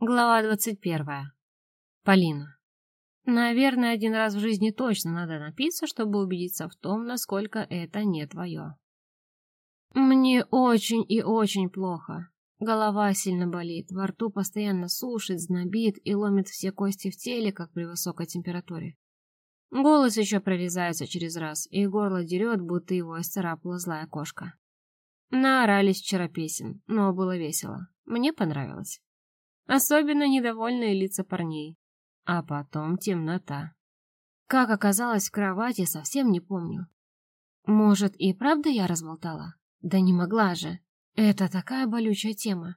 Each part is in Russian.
Глава двадцать первая. Полина. Наверное, один раз в жизни точно надо напиться, чтобы убедиться в том, насколько это не твое. Мне очень и очень плохо. Голова сильно болит, во рту постоянно сушит, знобит и ломит все кости в теле, как при высокой температуре. Голос еще прорезается через раз, и горло дерет, будто его исцарапала злая кошка. Наорались вчера песен, но было весело. Мне понравилось. Особенно недовольные лица парней. А потом темнота. Как оказалось в кровати, совсем не помню. Может, и правда я разболтала? Да не могла же. Это такая болючая тема.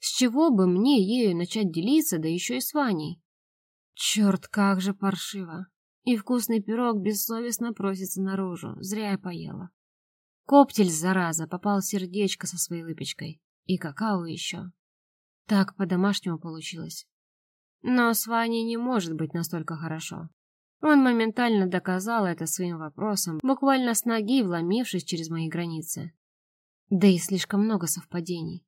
С чего бы мне ею начать делиться, да еще и с Ваней? Черт, как же паршиво. И вкусный пирог бессовестно просится наружу. Зря я поела. Коптель, зараза, попал в сердечко со своей выпечкой. И какао еще. Так по-домашнему получилось. Но с Ваней не может быть настолько хорошо. Он моментально доказал это своим вопросом, буквально с ноги вломившись через мои границы. Да и слишком много совпадений.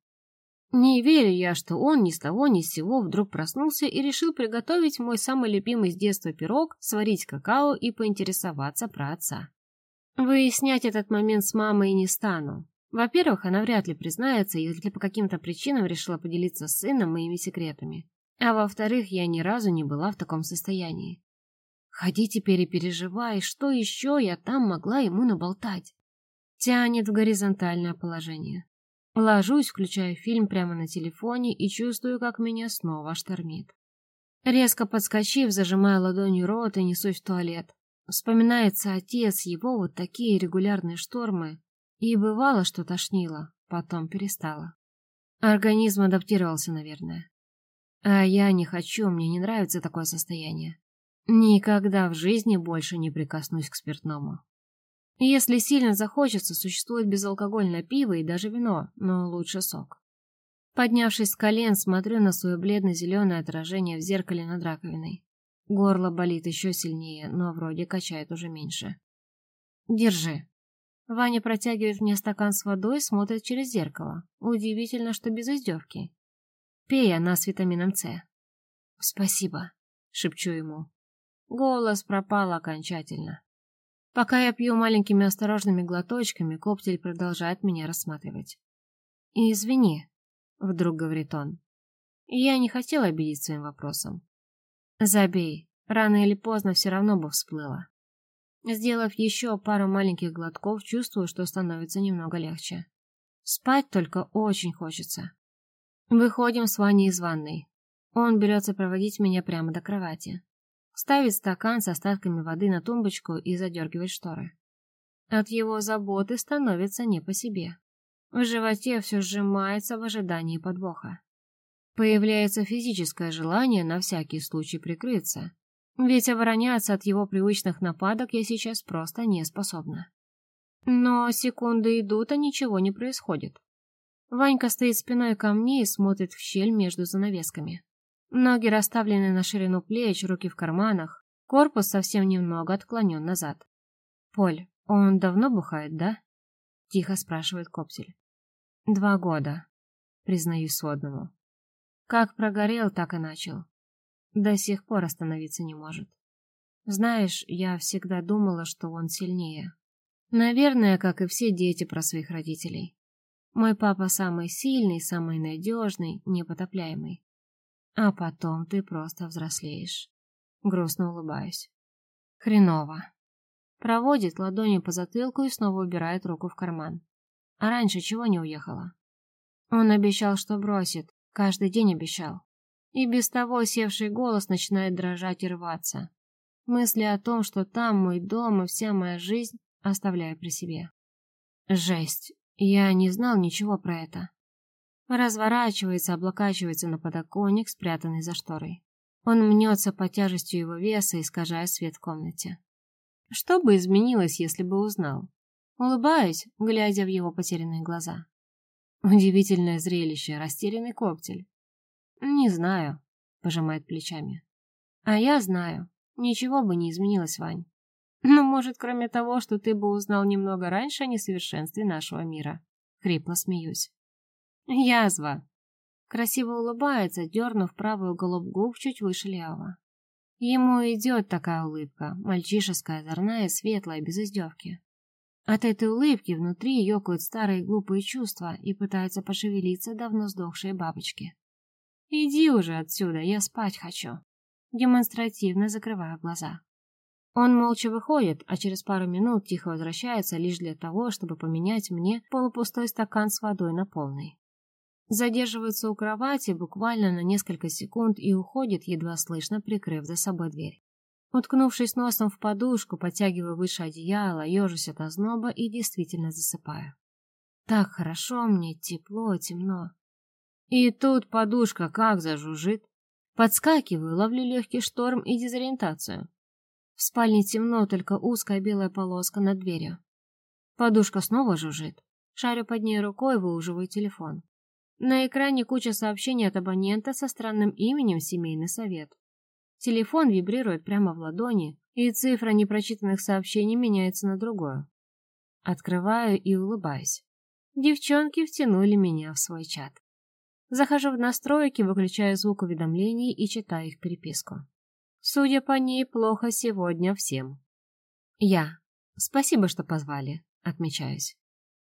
Не верю я, что он ни с того ни с сего вдруг проснулся и решил приготовить мой самый любимый с детства пирог, сварить какао и поинтересоваться про отца. Выяснять этот момент с мамой не стану. Во-первых, она вряд ли признается, если по каким-то причинам решила поделиться с сыном моими секретами. А во-вторых, я ни разу не была в таком состоянии. Ходи теперь и переживай, что еще я там могла ему наболтать. Тянет в горизонтальное положение. Ложусь, включаю фильм прямо на телефоне и чувствую, как меня снова штормит. Резко подскочив, зажимаю ладонью рот и несусь в туалет. Вспоминается отец, его вот такие регулярные штормы, и бывало, что тошнило, потом перестало. Организм адаптировался, наверное. А я не хочу, мне не нравится такое состояние. Никогда в жизни больше не прикоснусь к спиртному. Если сильно захочется, существует безалкогольное пиво и даже вино, но лучше сок. Поднявшись с колен, смотрю на свое бледно-зеленое отражение в зеркале над раковиной. Горло болит еще сильнее, но вроде качает уже меньше. Держи. Ваня протягивает мне стакан с водой смотрит через зеркало. Удивительно, что без издевки. Пей, она с витамином С. Спасибо, шепчу ему. Голос пропал окончательно. Пока я пью маленькими осторожными глоточками, коптель продолжает меня рассматривать. «Извини», — вдруг говорит он. Я не хотела обидеть своим вопросом. «Забей, рано или поздно все равно бы всплыло. Сделав еще пару маленьких глотков, чувствую, что становится немного легче. Спать только очень хочется. Выходим с Ваней из ванной. Он берется проводить меня прямо до кровати. Ставит стакан с остатками воды на тумбочку и задергивает шторы. От его заботы становится не по себе. В животе все сжимается в ожидании подвоха. Появляется физическое желание на всякий случай прикрыться, ведь обороняться от его привычных нападок я сейчас просто не способна. Но секунды идут, а ничего не происходит. Ванька стоит спиной ко мне и смотрит в щель между занавесками. Ноги расставлены на ширину плеч, руки в карманах, корпус совсем немного отклонен назад. «Поль, он давно бухает, да?» — тихо спрашивает Коптель. «Два года», — признаюсь сводному. Как прогорел, так и начал. До сих пор остановиться не может. Знаешь, я всегда думала, что он сильнее. Наверное, как и все дети про своих родителей. Мой папа самый сильный, самый надежный, непотопляемый. А потом ты просто взрослеешь. Грустно улыбаюсь. Хреново. Проводит ладонью по затылку и снова убирает руку в карман. А раньше чего не уехала? Он обещал, что бросит. Каждый день обещал. И без того севший голос начинает дрожать и рваться. Мысли о том, что там мой дом и вся моя жизнь, оставляю при себе. Жесть, я не знал ничего про это. Разворачивается, облокачивается на подоконник, спрятанный за шторой. Он мнется под тяжестью его веса, искажая свет в комнате. Что бы изменилось, если бы узнал? Улыбаюсь, глядя в его потерянные глаза. Удивительное зрелище, растерянный коктейль. «Не знаю», — пожимает плечами. «А я знаю. Ничего бы не изменилось, Вань. Ну, может, кроме того, что ты бы узнал немного раньше о несовершенстве нашего мира». Хрипло смеюсь. «Язва!» Красиво улыбается, дернув правый уголок губ чуть выше левого. Ему идет такая улыбка, мальчишеская, озорная, светлая, без издевки. От этой улыбки внутри ёкают старые глупые чувства и пытаются пошевелиться давно сдохшие бабочки. «Иди уже отсюда, я спать хочу», демонстративно закрывая глаза. Он молча выходит, а через пару минут тихо возвращается лишь для того, чтобы поменять мне полупустой стакан с водой на полный. Задерживается у кровати буквально на несколько секунд и уходит, едва слышно прикрыв за собой дверь. Уткнувшись носом в подушку, подтягиваю выше одеяла, ежусь от озноба и действительно засыпаю. Так хорошо мне, тепло, темно. И тут подушка как зажужжит. Подскакиваю, ловлю легкий шторм и дезориентацию. В спальне темно, только узкая белая полоска над дверью. Подушка снова жужжит. Шарю под ней рукой, выуживаю телефон. На экране куча сообщений от абонента со странным именем «Семейный совет». Телефон вибрирует прямо в ладони, и цифра непрочитанных сообщений меняется на другую. Открываю и улыбаюсь. Девчонки втянули меня в свой чат. Захожу в настройки, выключаю звук уведомлений и читаю их переписку. Судя по ней, плохо сегодня всем. Я. Спасибо, что позвали. Отмечаюсь.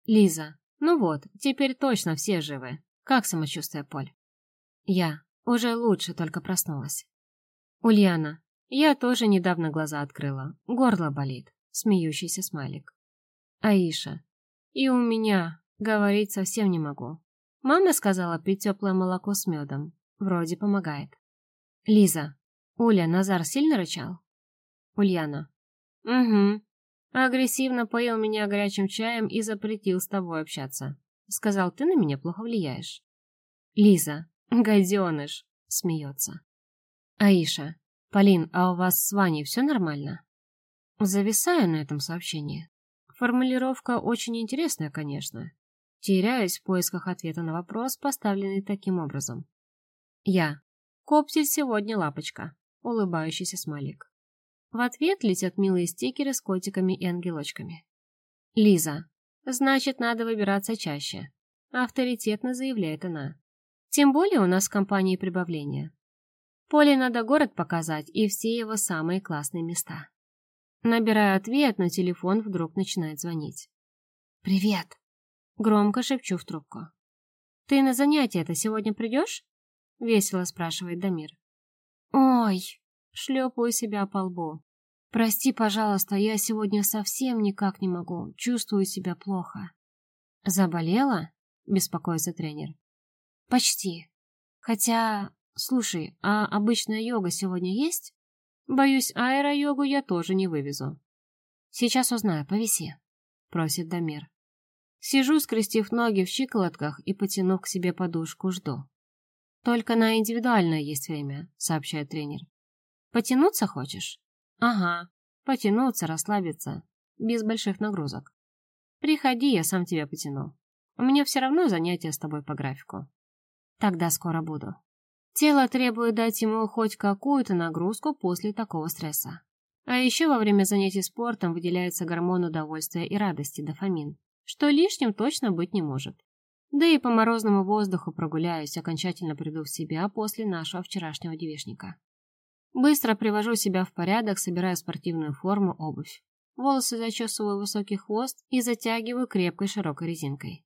Лиза. Ну вот, теперь точно все живы. Как самочувствие, Поль? Я. Уже лучше, только проснулась. Ульяна. Я тоже недавно глаза открыла. Горло болит. Смеющийся смайлик. Аиша. И у меня. Говорить совсем не могу. Мама сказала пить теплое молоко с медом. Вроде помогает. Лиза. Уля, Назар сильно рычал? Ульяна. Угу. Агрессивно поил меня горячим чаем и запретил с тобой общаться. Сказал, ты на меня плохо влияешь. Лиза. Гаденыш. Смеется. Аиша. Полин, а у вас с Ваней все нормально? Зависаю на этом сообщении. Формулировка очень интересная, конечно. Теряюсь в поисках ответа на вопрос, поставленный таким образом. Я. Коптель сегодня лапочка улыбающийся смайлик. В ответ летят милые стикеры с котиками и ангелочками. Лиза. Значит, надо выбираться чаще. Авторитетно заявляет она. Тем более у нас в компании прибавления. Поле надо город показать и все его самые классные места. Набираю ответ, но телефон вдруг начинает звонить. «Привет!» Громко шепчу в трубку. «Ты на занятие это сегодня придешь?» Весело спрашивает Дамир. «Ой!» — шлепаю себя по лбу. «Прости, пожалуйста, я сегодня совсем никак не могу, чувствую себя плохо». «Заболела?» — беспокоится тренер. «Почти. Хотя, слушай, а обычная йога сегодня есть?» «Боюсь, аэро-йогу я тоже не вывезу». «Сейчас узнаю, повиси», — просит Дамир. Сижу, скрестив ноги в щиколотках и потянув к себе подушку, жду. «Только на индивидуальное есть время», — сообщает тренер. «Потянуться хочешь?» «Ага, потянуться, расслабиться, без больших нагрузок. Приходи, я сам тебя потяну. У меня все равно занятия с тобой по графику. Тогда скоро буду». Тело требует дать ему хоть какую-то нагрузку после такого стресса. А еще во время занятий спортом выделяется гормон удовольствия и радости, дофамин, что лишним точно быть не может. Да и по морозному воздуху прогуляюсь, окончательно приду в себя после нашего вчерашнего девишника. Быстро привожу себя в порядок, собираю спортивную форму, обувь. Волосы зачесываю в высокий хвост и затягиваю крепкой широкой резинкой.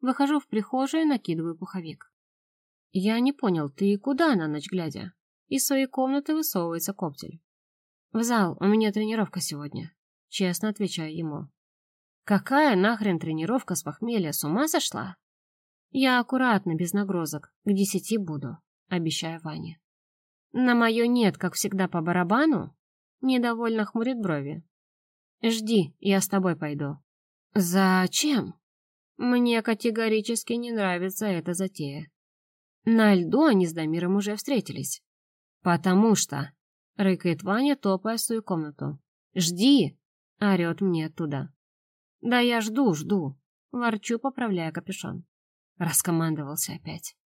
Выхожу в прихожую и накидываю пуховик. Я не понял, ты куда на ночь глядя? Из своей комнаты высовывается коптель. В зал, у меня тренировка сегодня. Честно отвечаю ему. Какая нахрен тренировка с похмелья, с ума сошла? Я аккуратно, без нагрузок, к десяти буду, обещаю Ване. На мое нет, как всегда, по барабану? Недовольно хмурит брови. Жди, я с тобой пойду. Зачем? Мне категорически не нравится эта затея. На льду они с Дамиром уже встретились. Потому что... Рыкает Ваня, топая в свою комнату. «Жди!» — орет мне оттуда. «Да я жду, жду!» — ворчу, поправляя капюшон. Раскомандовался опять.